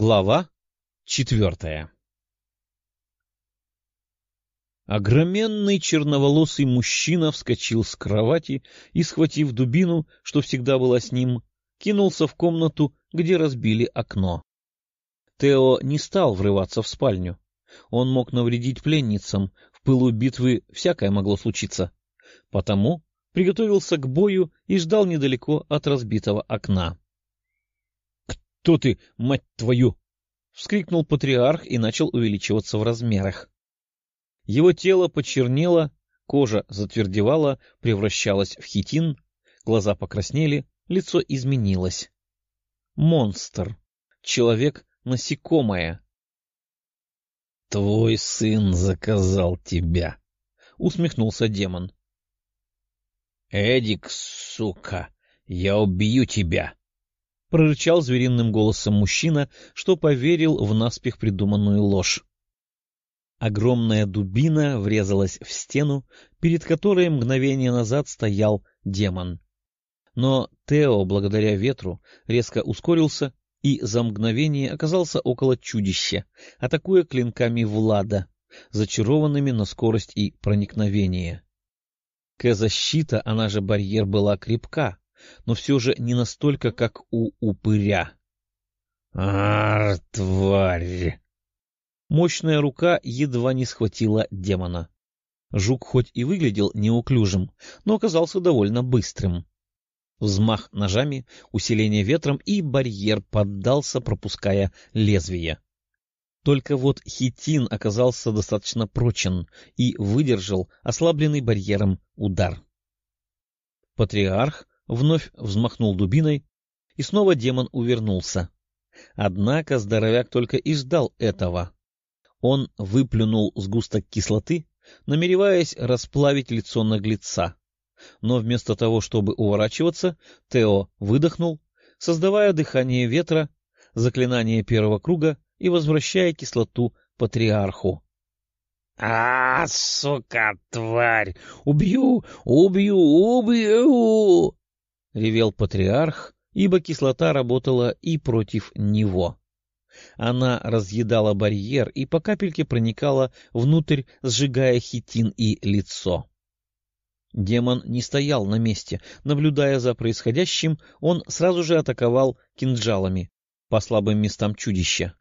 Глава четвертая Огроменный черноволосый мужчина вскочил с кровати и, схватив дубину, что всегда была с ним, кинулся в комнату, где разбили окно. Тео не стал врываться в спальню. Он мог навредить пленницам, в пылу битвы всякое могло случиться. Потому приготовился к бою и ждал недалеко от разбитого окна. Кто ты, мать твою? — вскрикнул патриарх и начал увеличиваться в размерах. Его тело почернело, кожа затвердевала, превращалась в хитин, глаза покраснели, лицо изменилось. Монстр. Человек-насекомое. — Твой сын заказал тебя, — усмехнулся демон. — Эдик, сука, я убью тебя! — прорычал звериным голосом мужчина, что поверил в наспех придуманную ложь. Огромная дубина врезалась в стену, перед которой мгновение назад стоял демон. Но Тео, благодаря ветру, резко ускорился и за мгновение оказался около чудища, атакуя клинками Влада, зачарованными на скорость и проникновение. К-защита, она же барьер, была крепка, но все же не настолько, как у упыря. «Ар, тварь!» Мощная рука едва не схватила демона. Жук хоть и выглядел неуклюжим, но оказался довольно быстрым. Взмах ножами, усиление ветром, и барьер поддался, пропуская лезвие. Только вот хитин оказался достаточно прочен и выдержал ослабленный барьером удар. Патриарх вновь взмахнул дубиной, и снова демон увернулся. Однако здоровяк только и ждал этого. Он выплюнул сгусток кислоты, намереваясь расплавить лицо наглеца. Но вместо того, чтобы уворачиваться, Тео выдохнул, создавая дыхание ветра, заклинание первого круга и возвращая кислоту патриарху. — А, сука, тварь! Убью! Убью! Убью! — ревел патриарх, ибо кислота работала и против него. Она разъедала барьер и по капельке проникала внутрь, сжигая хитин и лицо. Демон не стоял на месте. Наблюдая за происходящим, он сразу же атаковал кинжалами по слабым местам чудища.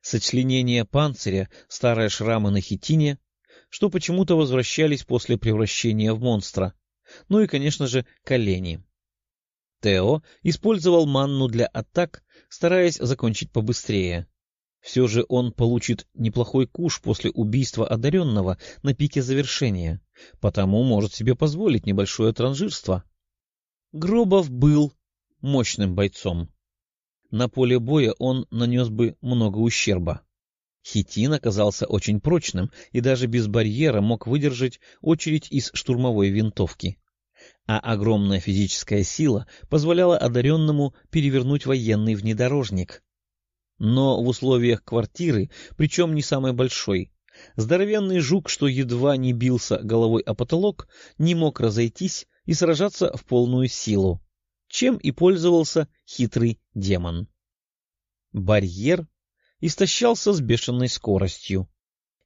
Сочленение панциря, старые шрамы на хитине, что почему-то возвращались после превращения в монстра, ну и, конечно же, колени. Тео использовал манну для атак, стараясь закончить побыстрее. Все же он получит неплохой куш после убийства одаренного на пике завершения, потому может себе позволить небольшое транжирство. Гробов был мощным бойцом. На поле боя он нанес бы много ущерба. Хитин оказался очень прочным и даже без барьера мог выдержать очередь из штурмовой винтовки а огромная физическая сила позволяла одаренному перевернуть военный внедорожник. Но в условиях квартиры, причем не самой большой, здоровенный жук, что едва не бился головой о потолок, не мог разойтись и сражаться в полную силу, чем и пользовался хитрый демон. Барьер истощался с бешеной скоростью,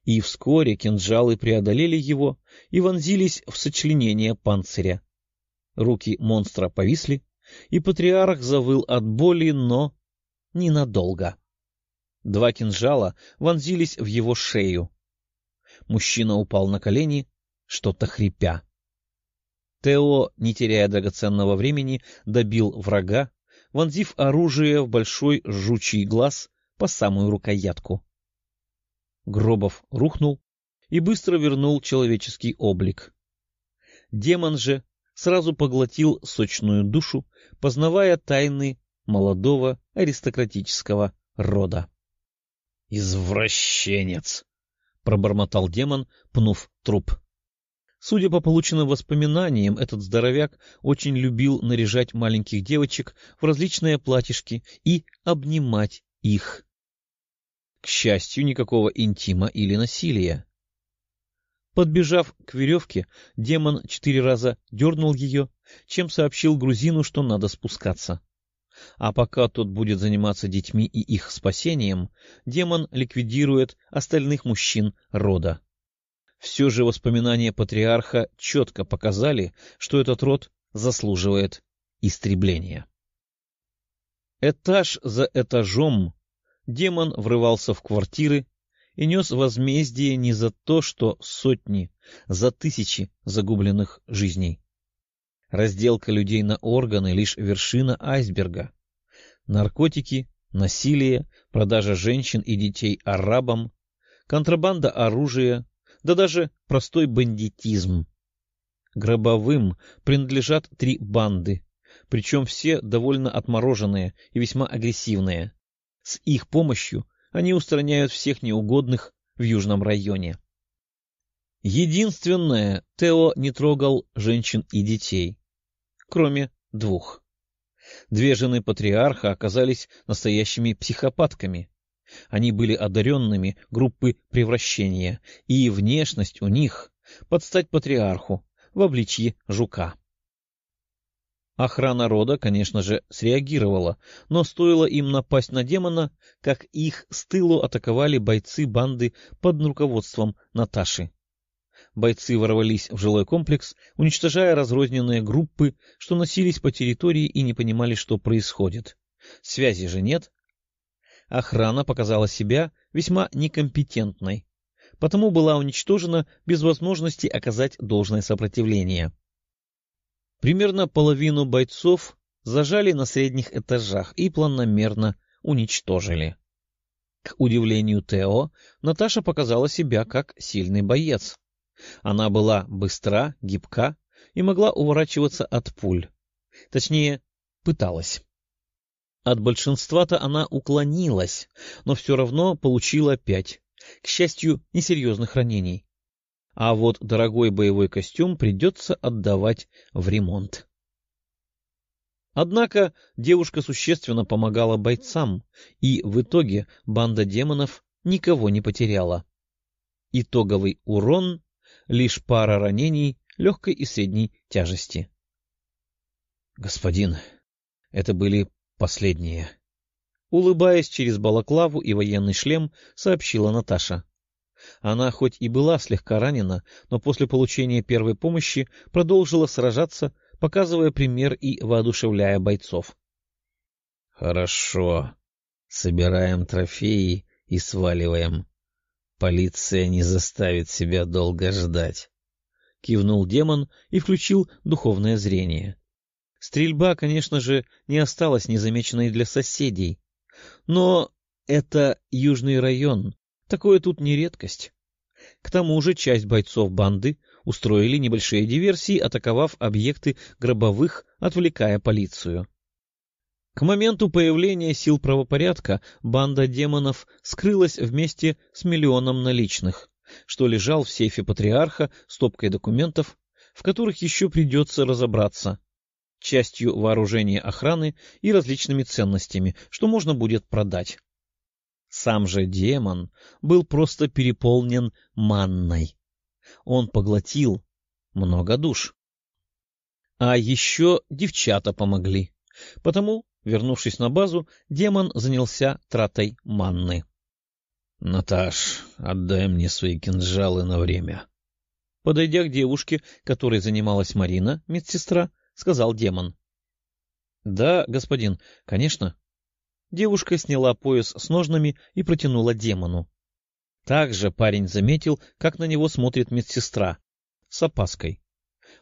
и вскоре кинжалы преодолели его и вонзились в сочленение панциря. Руки монстра повисли, и патриарх завыл от боли, но ненадолго. Два кинжала вонзились в его шею. Мужчина упал на колени, что-то хрипя. Тео, не теряя драгоценного времени, добил врага, вонзив оружие в большой жучий глаз по самую рукоятку. Гробов рухнул и быстро вернул человеческий облик. Демон же сразу поглотил сочную душу, познавая тайны молодого аристократического рода. «Извращенец!» — пробормотал демон, пнув труп. Судя по полученным воспоминаниям, этот здоровяк очень любил наряжать маленьких девочек в различные платьишки и обнимать их. К счастью, никакого интима или насилия. Подбежав к веревке, демон четыре раза дернул ее, чем сообщил грузину, что надо спускаться. А пока тот будет заниматься детьми и их спасением, демон ликвидирует остальных мужчин рода. Все же воспоминания патриарха четко показали, что этот род заслуживает истребления. Этаж за этажом демон врывался в квартиры и нес возмездие не за то, что сотни, за тысячи загубленных жизней. Разделка людей на органы — лишь вершина айсберга. Наркотики, насилие, продажа женщин и детей арабам, контрабанда оружия, да даже простой бандитизм. Гробовым принадлежат три банды, причем все довольно отмороженные и весьма агрессивные. С их помощью они устраняют всех неугодных в южном районе. Единственное, Тео не трогал женщин и детей кроме двух. Две жены патриарха оказались настоящими психопатками. Они были одаренными группы превращения, и внешность у них под стать патриарху в обличье жука. Охрана рода, конечно же, среагировала, но стоило им напасть на демона, как их с тылу атаковали бойцы банды под руководством Наташи бойцы ворвались в жилой комплекс, уничтожая разрозненные группы, что носились по территории и не понимали, что происходит. Связи же нет. Охрана показала себя весьма некомпетентной, потому была уничтожена без возможности оказать должное сопротивление. Примерно половину бойцов зажали на средних этажах и планомерно уничтожили. К удивлению Тео, Наташа показала себя как сильный боец. Она была быстра, гибка и могла уворачиваться от пуль. Точнее, пыталась. От большинства-то она уклонилась, но все равно получила пять, к счастью, несерьезных ранений. А вот дорогой боевой костюм придется отдавать в ремонт. Однако девушка существенно помогала бойцам, и в итоге банда демонов никого не потеряла. Итоговый урон лишь пара ранений легкой и средней тяжести. — Господин, это были последние. Улыбаясь через балаклаву и военный шлем, сообщила Наташа. Она хоть и была слегка ранена, но после получения первой помощи продолжила сражаться, показывая пример и воодушевляя бойцов. — Хорошо. Собираем трофеи и сваливаем. Полиция не заставит себя долго ждать. Кивнул демон и включил духовное зрение. Стрельба, конечно же, не осталась незамеченной для соседей. Но это южный район, такое тут не редкость. К тому же часть бойцов банды устроили небольшие диверсии, атаковав объекты гробовых, отвлекая полицию. К моменту появления сил правопорядка банда демонов скрылась вместе с миллионом наличных, что лежал в сейфе патриарха стопкой документов, в которых еще придется разобраться, частью вооружения охраны и различными ценностями, что можно будет продать. Сам же демон был просто переполнен манной. Он поглотил много душ. А еще девчата помогли, потому Вернувшись на базу, демон занялся тратой манны. — Наташ, отдай мне свои кинжалы на время. Подойдя к девушке, которой занималась Марина, медсестра, сказал демон. — Да, господин, конечно. Девушка сняла пояс с ножнами и протянула демону. Также парень заметил, как на него смотрит медсестра. С опаской.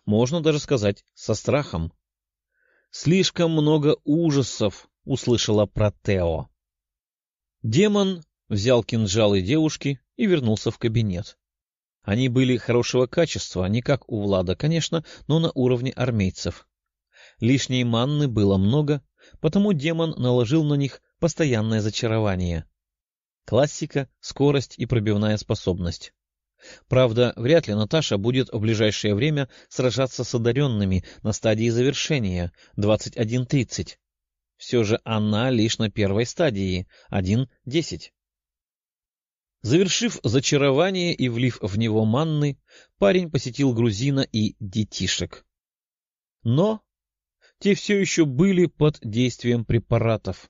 Можно даже сказать, со страхом. Слишком много ужасов услышала про Тео. Демон взял кинжалы девушки и вернулся в кабинет. Они были хорошего качества, не как у Влада, конечно, но на уровне армейцев. Лишней манны было много, потому демон наложил на них постоянное зачарование. Классика, скорость и пробивная способность. Правда, вряд ли Наташа будет в ближайшее время сражаться с одаренными на стадии завершения 21.30. Все же она лишь на первой стадии 1.10. Завершив зачарование и влив в него манны, парень посетил грузина и детишек. Но те все еще были под действием препаратов,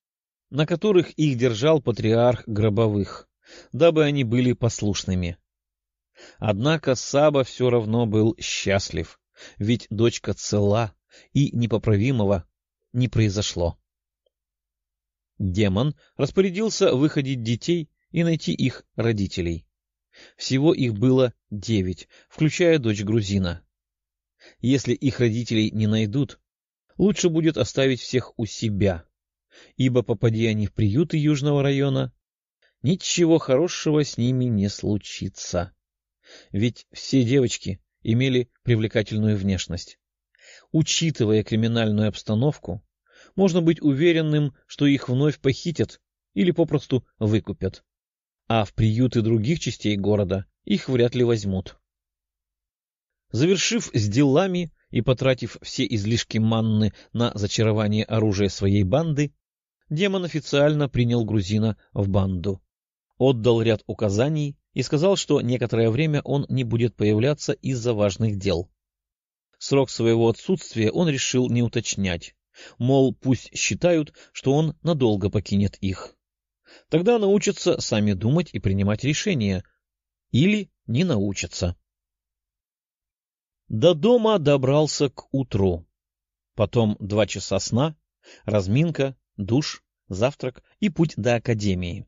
на которых их держал патриарх гробовых, дабы они были послушными. Однако Саба все равно был счастлив, ведь дочка цела и непоправимого не произошло. Демон распорядился выходить детей и найти их родителей. Всего их было девять, включая дочь грузина. Если их родителей не найдут, лучше будет оставить всех у себя, ибо, попади они в приюты Южного района, ничего хорошего с ними не случится. Ведь все девочки имели привлекательную внешность. Учитывая криминальную обстановку, можно быть уверенным, что их вновь похитят или попросту выкупят. А в приюты других частей города их вряд ли возьмут. Завершив с делами и потратив все излишки манны на зачарование оружия своей банды, демон официально принял грузина в банду. Отдал ряд указаний и сказал, что некоторое время он не будет появляться из-за важных дел. Срок своего отсутствия он решил не уточнять, мол, пусть считают, что он надолго покинет их. Тогда научатся сами думать и принимать решения. Или не научатся. До дома добрался к утру. Потом два часа сна, разминка, душ, завтрак и путь до академии.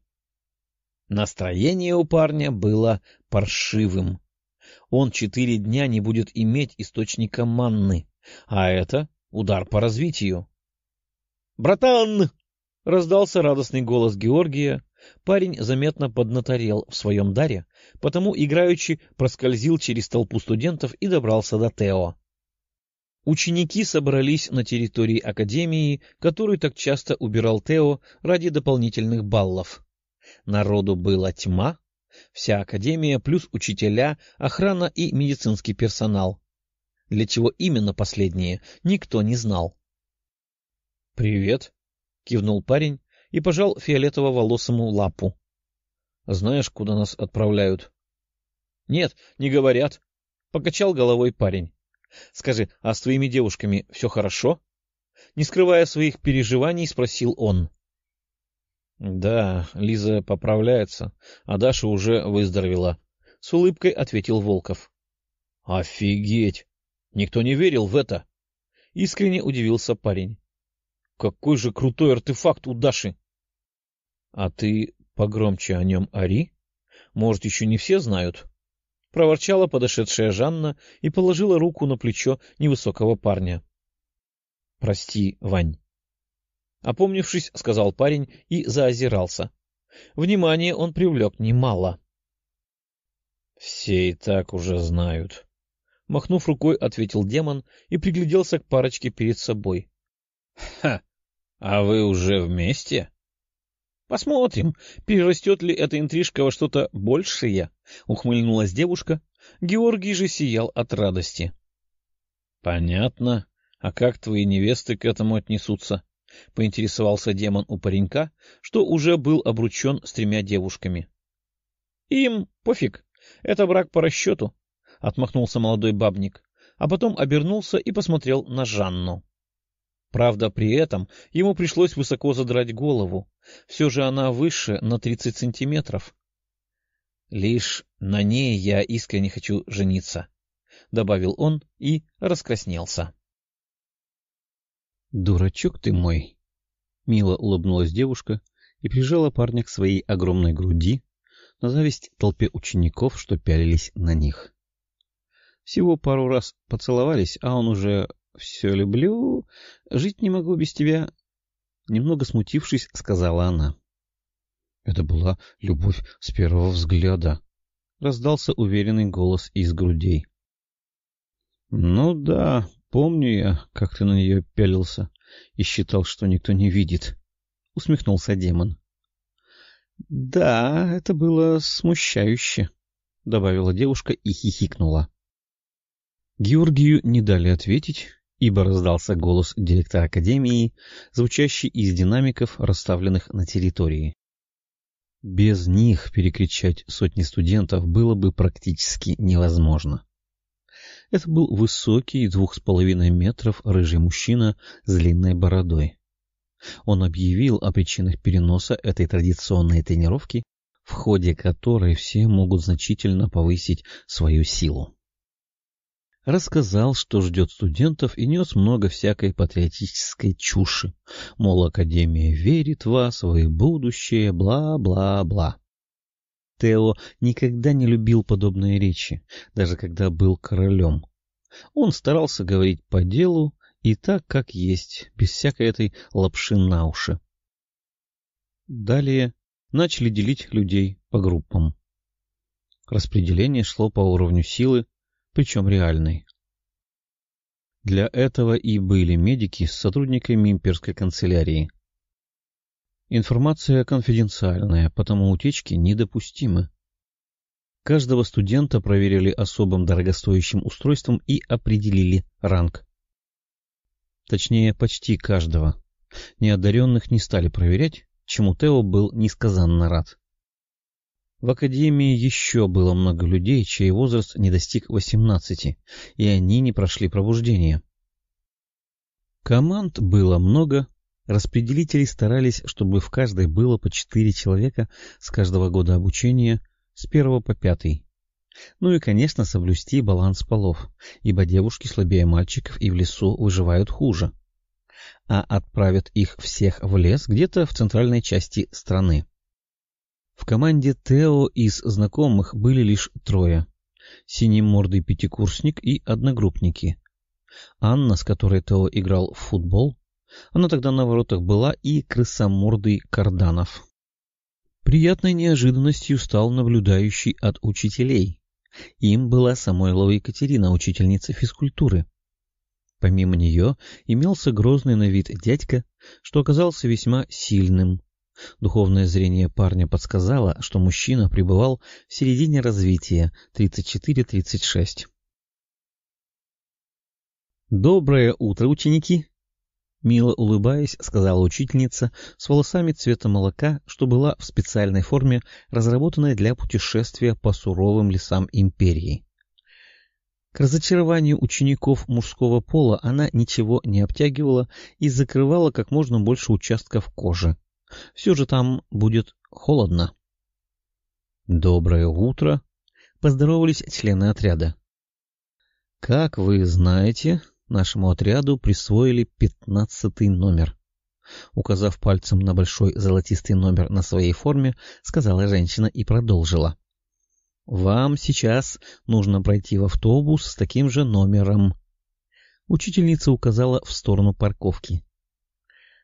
Настроение у парня было паршивым. Он четыре дня не будет иметь источника манны, а это удар по развитию. «Братан!» — раздался радостный голос Георгия. Парень заметно поднаторел в своем даре, потому играючи проскользил через толпу студентов и добрался до Тео. Ученики собрались на территории Академии, которую так часто убирал Тео ради дополнительных баллов. Народу была тьма, вся Академия плюс учителя, охрана и медицинский персонал. Для чего именно последнее, никто не знал. — Привет, — кивнул парень и пожал фиолетово-волосому лапу. — Знаешь, куда нас отправляют? — Нет, не говорят, — покачал головой парень. — Скажи, а с твоими девушками все хорошо? Не скрывая своих переживаний, спросил он. — Да, Лиза поправляется, а Даша уже выздоровела, — с улыбкой ответил Волков. — Офигеть! Никто не верил в это. Искренне удивился парень. Какой же крутой артефакт у Даши! — А ты погромче о нем ори? Может, еще не все знают? — проворчала подошедшая Жанна и положила руку на плечо невысокого парня. — Прости, Вань. Опомнившись, сказал парень и заозирался. Внимание он привлек немало. — Все и так уже знают. Махнув рукой, ответил демон и пригляделся к парочке перед собой. — Ха! А вы уже вместе? — Посмотрим, перерастет ли эта интрижка во что-то большее, — ухмыльнулась девушка. Георгий же сиял от радости. — Понятно. А как твои невесты к этому отнесутся? — поинтересовался демон у паренька, что уже был обручен с тремя девушками. — Им пофиг. Это брак по расчету, — отмахнулся молодой бабник, а потом обернулся и посмотрел на Жанну. Правда, при этом ему пришлось высоко задрать голову. Все же она выше на тридцать сантиметров. «Лишь на ней я искренне хочу жениться», — добавил он и раскраснелся. «Дурачок ты мой!» — мило улыбнулась девушка и прижала парня к своей огромной груди, на зависть толпе учеников, что пялились на них. Всего пару раз поцеловались, а он уже все люблю, жить не могу без тебя. Немного смутившись, сказала она. Это была любовь с первого взгляда. Раздался уверенный голос из грудей. Ну да, помню я, как ты на нее пялился и считал, что никто не видит. Усмехнулся демон. Да, это было смущающе, добавила девушка и хихикнула. Георгию не дали ответить, ибо раздался голос директора Академии, звучащий из динамиков, расставленных на территории. Без них перекричать сотни студентов было бы практически невозможно. Это был высокий, двух с половиной метров, рыжий мужчина с длинной бородой. Он объявил о причинах переноса этой традиционной тренировки, в ходе которой все могут значительно повысить свою силу. Рассказал, что ждет студентов и нес много всякой патриотической чуши. Мол, Академия верит в вас, в будущее, бла-бла-бла. Тео никогда не любил подобные речи, даже когда был королем. Он старался говорить по делу и так, как есть, без всякой этой лапши на уши. Далее начали делить людей по группам. Распределение шло по уровню силы, причем реальной. Для этого и были медики с сотрудниками имперской канцелярии. Информация конфиденциальная, потому утечки недопустимы. Каждого студента проверили особым дорогостоящим устройством и определили ранг. Точнее, почти каждого. Неодаренных не стали проверять, чему Тео был несказанно рад. В академии еще было много людей, чей возраст не достиг восемнадцати, и они не прошли пробуждение. Команд было много, распределители старались, чтобы в каждой было по четыре человека с каждого года обучения с первого по пятый. Ну и, конечно, соблюсти баланс полов, ибо девушки слабее мальчиков и в лесу выживают хуже. А отправят их всех в лес где-то в центральной части страны. В команде Тео из знакомых были лишь трое. Синемордый пятикурсник и одногруппники. Анна, с которой Тео играл в футбол, она тогда на воротах была, и крысомордый Карданов. Приятной неожиданностью стал наблюдающий от учителей. Им была Самойлова Екатерина, учительница физкультуры. Помимо нее имелся грозный на вид дядька, что оказался весьма сильным, Духовное зрение парня подсказало, что мужчина пребывал в середине развития 34-36. «Доброе утро, ученики!» Мило улыбаясь, сказала учительница с волосами цвета молока, что была в специальной форме, разработанной для путешествия по суровым лесам империи. К разочарованию учеников мужского пола она ничего не обтягивала и закрывала как можно больше участков кожи, все же там будет холодно. Доброе утро, поздоровались члены отряда. Как вы знаете, нашему отряду присвоили пятнадцатый номер. Указав пальцем на большой золотистый номер на своей форме, сказала женщина и продолжила. «Вам сейчас нужно пройти в автобус с таким же номером». Учительница указала в сторону парковки.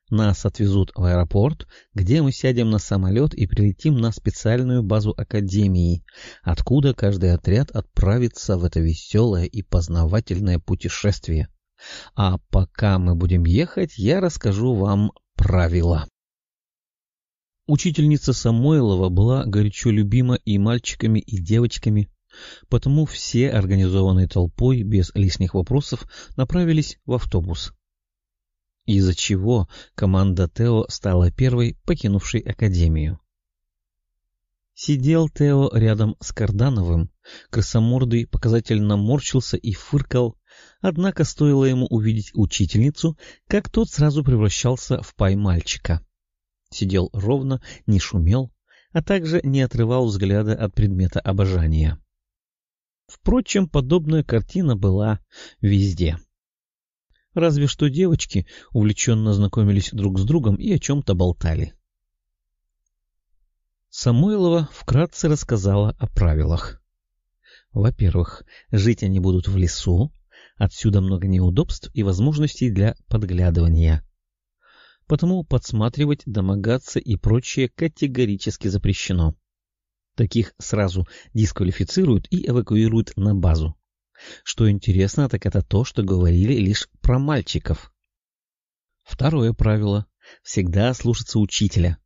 Нас отвезут в аэропорт, где мы сядем на самолет и прилетим на специальную базу Академии, откуда каждый отряд отправится в это веселое и познавательное путешествие. А пока мы будем ехать, я расскажу вам правила. Учительница Самойлова была горячо любима и мальчиками, и девочками, потому все, организованной толпой, без лишних вопросов, направились в автобус из-за чего команда Тео стала первой, покинувшей Академию. Сидел Тео рядом с Кардановым, красомордый показательно морщился и фыркал, однако стоило ему увидеть учительницу, как тот сразу превращался в пай мальчика. Сидел ровно, не шумел, а также не отрывал взгляда от предмета обожания. Впрочем, подобная картина была везде. Разве что девочки увлеченно знакомились друг с другом и о чем-то болтали. Самойлова вкратце рассказала о правилах. Во-первых, жить они будут в лесу, отсюда много неудобств и возможностей для подглядывания. Потому подсматривать, домогаться и прочее категорически запрещено. Таких сразу дисквалифицируют и эвакуируют на базу. Что интересно, так это то, что говорили лишь про мальчиков. Второе правило — всегда слушаться учителя.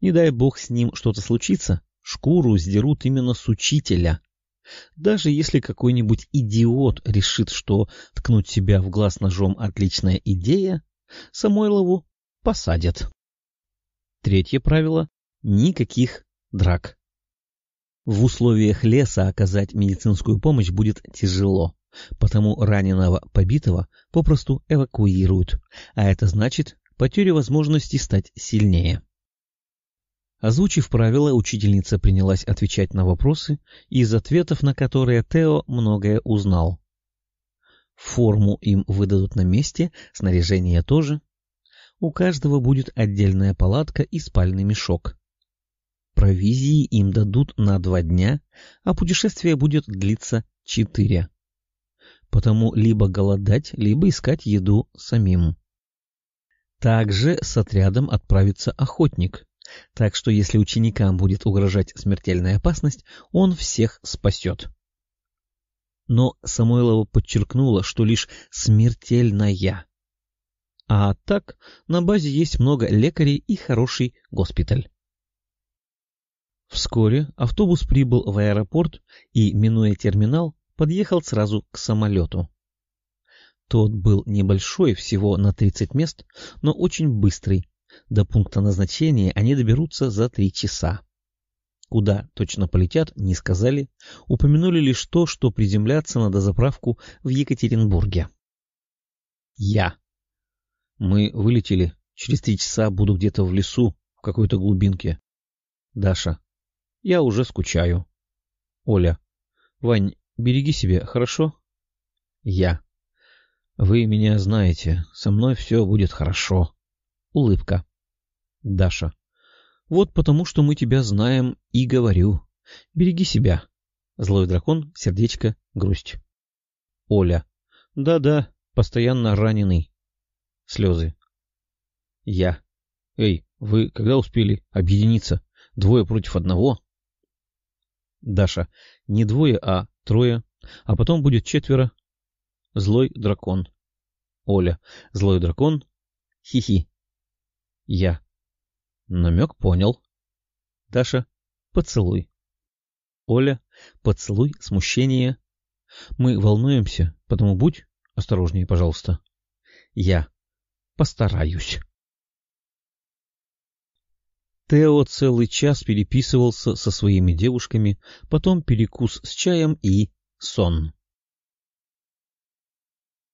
Не дай бог с ним что-то случится, шкуру сдерут именно с учителя. Даже если какой-нибудь идиот решит, что ткнуть себя в глаз ножом — отличная идея, Самойлову посадят. Третье правило — никаких драк. В условиях леса оказать медицинскую помощь будет тяжело, потому раненого побитого попросту эвакуируют, а это значит потерю возможности стать сильнее. Озвучив правила, учительница принялась отвечать на вопросы, из ответов на которые Тео многое узнал. Форму им выдадут на месте, снаряжение тоже. У каждого будет отдельная палатка и спальный мешок. Провизии им дадут на два дня, а путешествие будет длиться четыре. Потому либо голодать, либо искать еду самим. Также с отрядом отправится охотник, так что если ученикам будет угрожать смертельная опасность, он всех спасет. Но Самойлова подчеркнула, что лишь смертельная. А так, на базе есть много лекарей и хороший госпиталь. Вскоре автобус прибыл в аэропорт и, минуя терминал, подъехал сразу к самолету. Тот был небольшой, всего на 30 мест, но очень быстрый. До пункта назначения они доберутся за три часа. Куда точно полетят, не сказали, упомянули лишь то, что приземляться на дозаправку в Екатеринбурге. Я. Мы вылетели, через три часа буду где-то в лесу, в какой-то глубинке. Даша. Я уже скучаю. Оля. Вань, береги себя, хорошо? Я. Вы меня знаете, со мной все будет хорошо. Улыбка. Даша. Вот потому, что мы тебя знаем и говорю. Береги себя. Злой дракон, сердечко, грусть. Оля. Да-да, постоянно раненый. Слезы. Я. Эй, вы когда успели объединиться? Двое против одного? Даша. Не двое, а трое. А потом будет четверо. Злой дракон. Оля. Злой дракон. Хи-хи. Я. Намек понял. Даша. Поцелуй. Оля. Поцелуй, смущение. Мы волнуемся, потому будь осторожнее, пожалуйста. Я. Постараюсь. Тео целый час переписывался со своими девушками, потом перекус с чаем и сон.